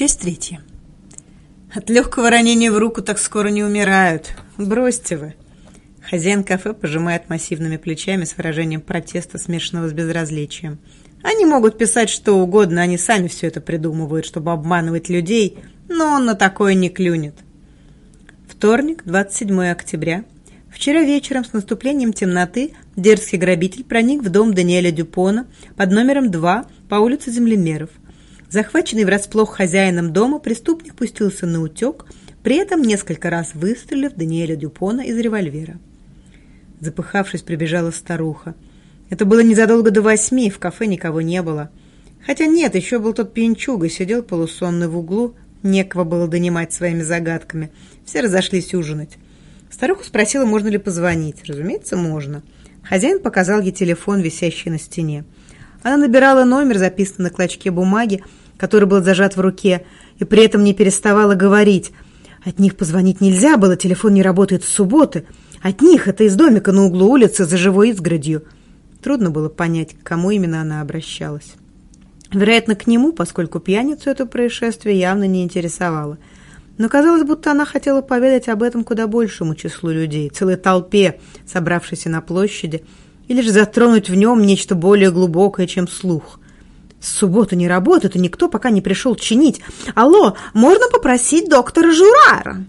Часть третья. От легкого ранения в руку так скоро не умирают. Бросьте вы. Хозяин кафе пожимает массивными плечами с выражением протеста, смешанного с безразличием. Они могут писать что угодно, они сами все это придумывают, чтобы обманывать людей, но он на такое не клюнет. Вторник, 27 октября. Вчера вечером с наступлением темноты дерзкий грабитель проник в дом Даниэля Дюпона под номером 2 по улице Землемеров. Захваченный врасплох хозяином дома, преступник пустился на утек, при этом несколько раз выстрелив Даниэля Дюпона из револьвера. Запыхавшись, прибежала старуха. Это было незадолго до восьми, в кафе никого не было. Хотя нет, еще был тот пьянчуга, сидел полусонный в углу, некого было донимать своими загадками. Все разошлись ужинать. Старуха спросила, можно ли позвонить. Разумеется, можно. Хозяин показал ей телефон, висящий на стене. Она набирала номер, записанный на клочке бумаги, который был зажат в руке, и при этом не переставала говорить. От них позвонить нельзя было, телефон не работает с субботы. От них это из домика на углу улицы за живой изгородью. Трудно было понять, к кому именно она обращалась. Вероятно, к нему, поскольку пьяницу это происшествие явно не интересовало. Но казалось, будто она хотела поведать об этом куда большему числу людей, целой толпе, собравшейся на площади, или же затронуть в нем нечто более глубокое, чем слух. Суббота не работает, и никто пока не пришел чинить. Алло, можно попросить доктора Журара?»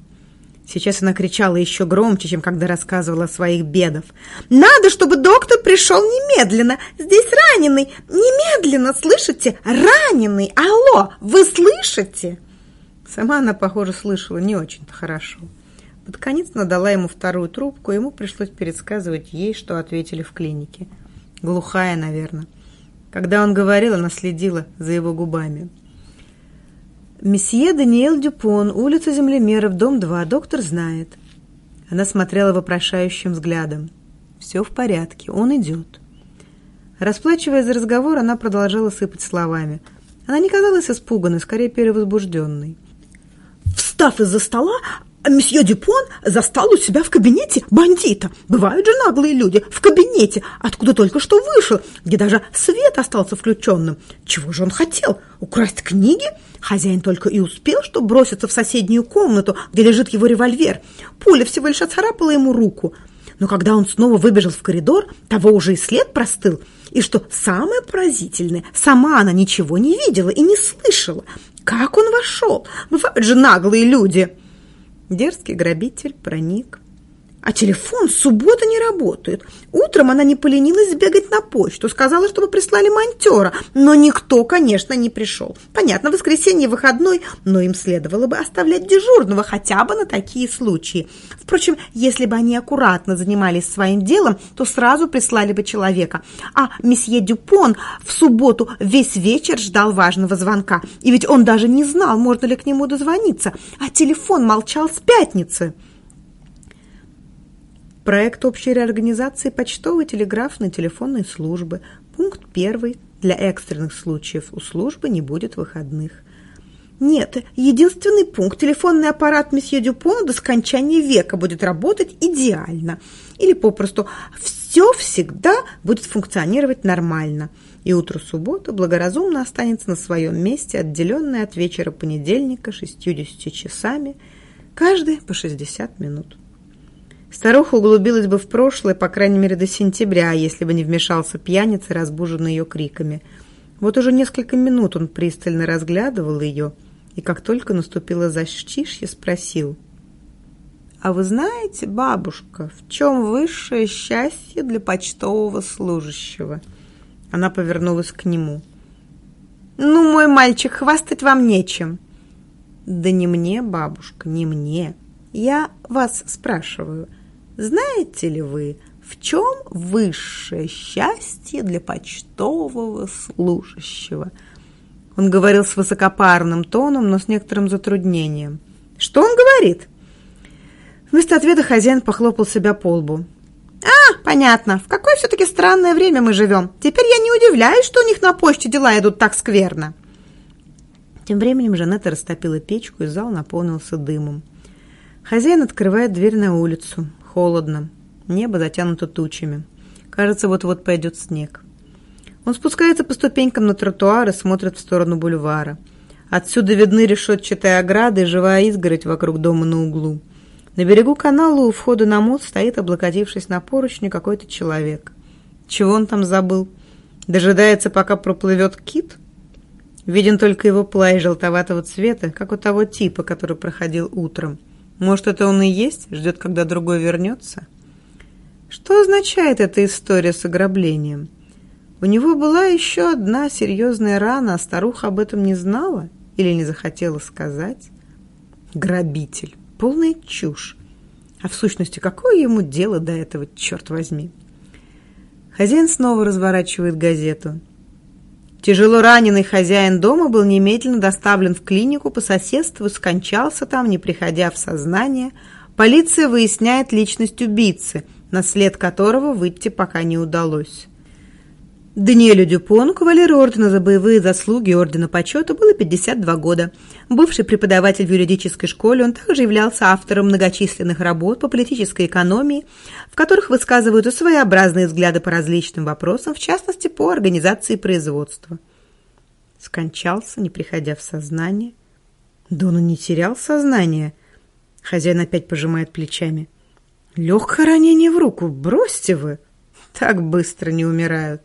Сейчас она кричала еще громче, чем когда рассказывала о своих бедах. «Надо, чтобы доктор пришел немедленно! Здесь раненый! Немедленно, слышите? Раненый! Алло, вы слышите?» Сама она, похоже, слышала не очень-то хорошо. Под конец надала ему вторую трубку, ему пришлось пересказывать ей, что ответили в клинике. Глухая, наверное. Когда он говорил, она следила за его губами. «Месье Даниэль Дюпон, улица Землемеров, дом 2, доктор знает». Она смотрела вопрошающим взглядом. «Все в порядке, он идет». Расплачивая за разговор, она продолжала сыпать словами. Она не казалась испуганной, скорее перевозбужденной. Встав из-за стола, Месье Дюпон застал у себя в кабинете бандита. Бывают же наглые люди в кабинете, откуда только что вышел, где даже свет остался включенным. Чего же он хотел? Украсть книги? Хозяин только и успел, что броситься в соседнюю комнату, где лежит его револьвер. Пуля всего лишь оцарапала ему руку. Но когда он снова выбежал в коридор, того уже и след простыл. И что самое поразительное, сама она ничего не видела и не слышала. Как он вошел? Бывают же наглые люди. Дерзкий грабитель проник. А телефон с субботы не работает. Утром она не поленилась сбегать на почту, сказала, чтобы прислали монтера, но никто, конечно, не пришел. Понятно, воскресенье выходной, но им следовало бы оставлять дежурного хотя бы на такие случаи. Впрочем, если бы они аккуратно занимались своим делом, то сразу прислали бы человека. А месье Дюпон в субботу весь вечер ждал важного звонка, и ведь он даже не знал, можно ли к нему дозвониться, а телефон молчал с пятницы. Проект общей реорганизации почтовой, телеграфной, телефонной службы. Пункт первый. Для экстренных случаев у службы не будет выходных. Нет, единственный пункт. Телефонный аппарат месье Дюпона до скончания века будет работать идеально. Или попросту все всегда будет функционировать нормально. И утро субботы благоразумно останется на своем месте, отделенное от вечера понедельника 60 часами, каждый по 60 минут. Старуха углубилась бы в прошлое, по крайней мере, до сентября, если бы не вмешался пьяница, разбуженный ее криками. Вот уже несколько минут он пристально разглядывал ее, и как только наступило защищье, спросил. «А вы знаете, бабушка, в чем высшее счастье для почтового служащего?» Она повернулась к нему. «Ну, мой мальчик, хвастать вам нечем». «Да не мне, бабушка, не мне. Я вас спрашиваю». Знаете ли вы, в чем высшее счастье для почтового служащего? Он говорил с высокопарным тоном, но с некоторым затруднением. Что он говорит? Вместо ответа хозяин похлопал себя по лбу. «А, понятно. В какое все-таки странное время мы живем. Теперь я не удивляюсь, что у них на почте дела идут так скверно». Тем временем Жанетта растопила печку, и зал наполнился дымом. Хозяин открывает дверь на улицу. Холодно. Небо затянуто тучами. Кажется, вот-вот пойдет снег. Он спускается по ступенькам на тротуар и смотрит в сторону бульвара. Отсюда видны решетчатые ограды и живая изгородь вокруг дома на углу. На берегу канала у входа на мост стоит, облокотившись на поручни, какой-то человек. Чего он там забыл? Дожидается, пока проплывет кит? Виден только его плащ желтоватого цвета, как у того типа, который проходил утром. Может, это он и есть? Ждет, когда другой вернется? Что означает эта история с ограблением? У него была еще одна серьезная рана, а старуха об этом не знала или не захотела сказать? Грабитель. Полная чушь. А в сущности, какое ему дело до этого, черт возьми? Хозяин снова разворачивает газету. Тяжело раненый хозяин дома был немедленно доставлен в клинику по соседству, скончался там, не приходя в сознание. Полиция выясняет личность убийцы, на след которого выйти пока не удалось. Даниэлю Дюпону, кавалеру ордена за боевые заслуги ордена почета, было 52 года. Бывший преподаватель в юридической школе, он также являлся автором многочисленных работ по политической экономии, в которых высказываются своеобразные взгляды по различным вопросам, в частности, по организации производства. Скончался, не приходя в сознание. Да он и не терял сознание. Хозяин опять пожимает плечами. Легкое ранение в руку, бросьте вы. Так быстро не умирают.